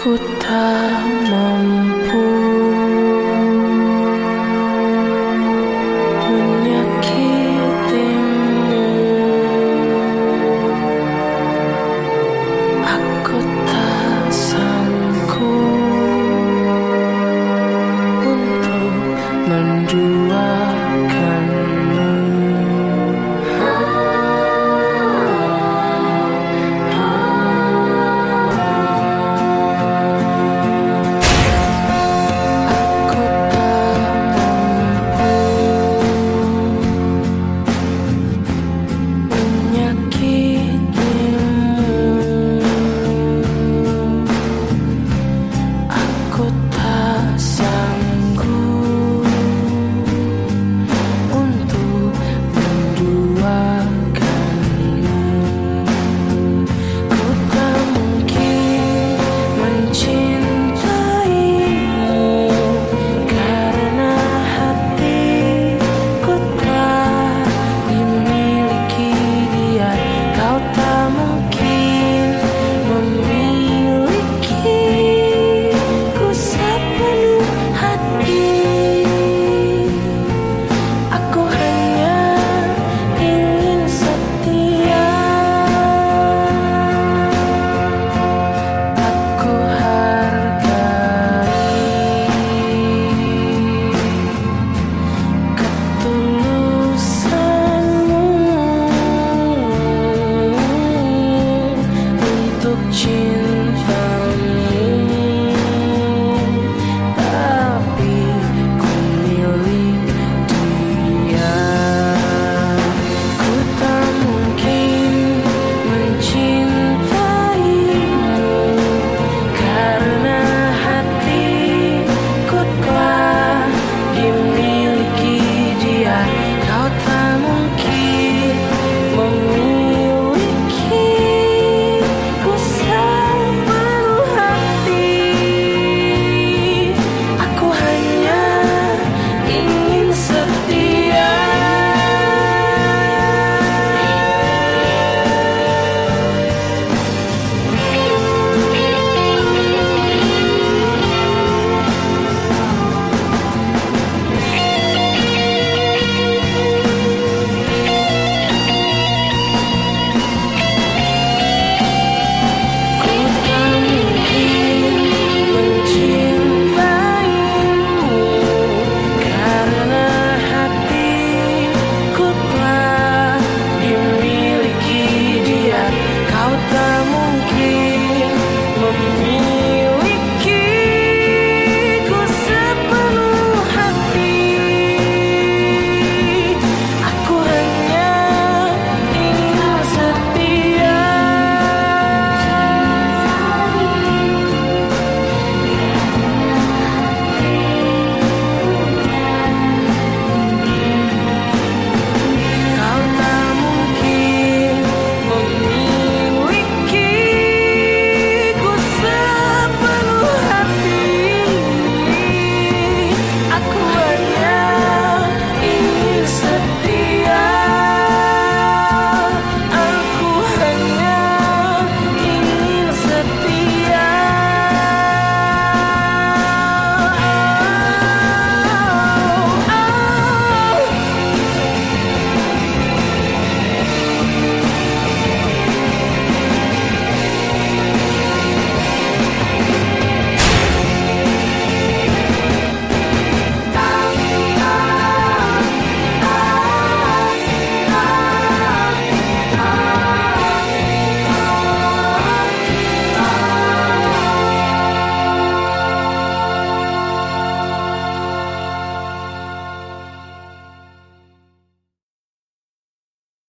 ku tak mau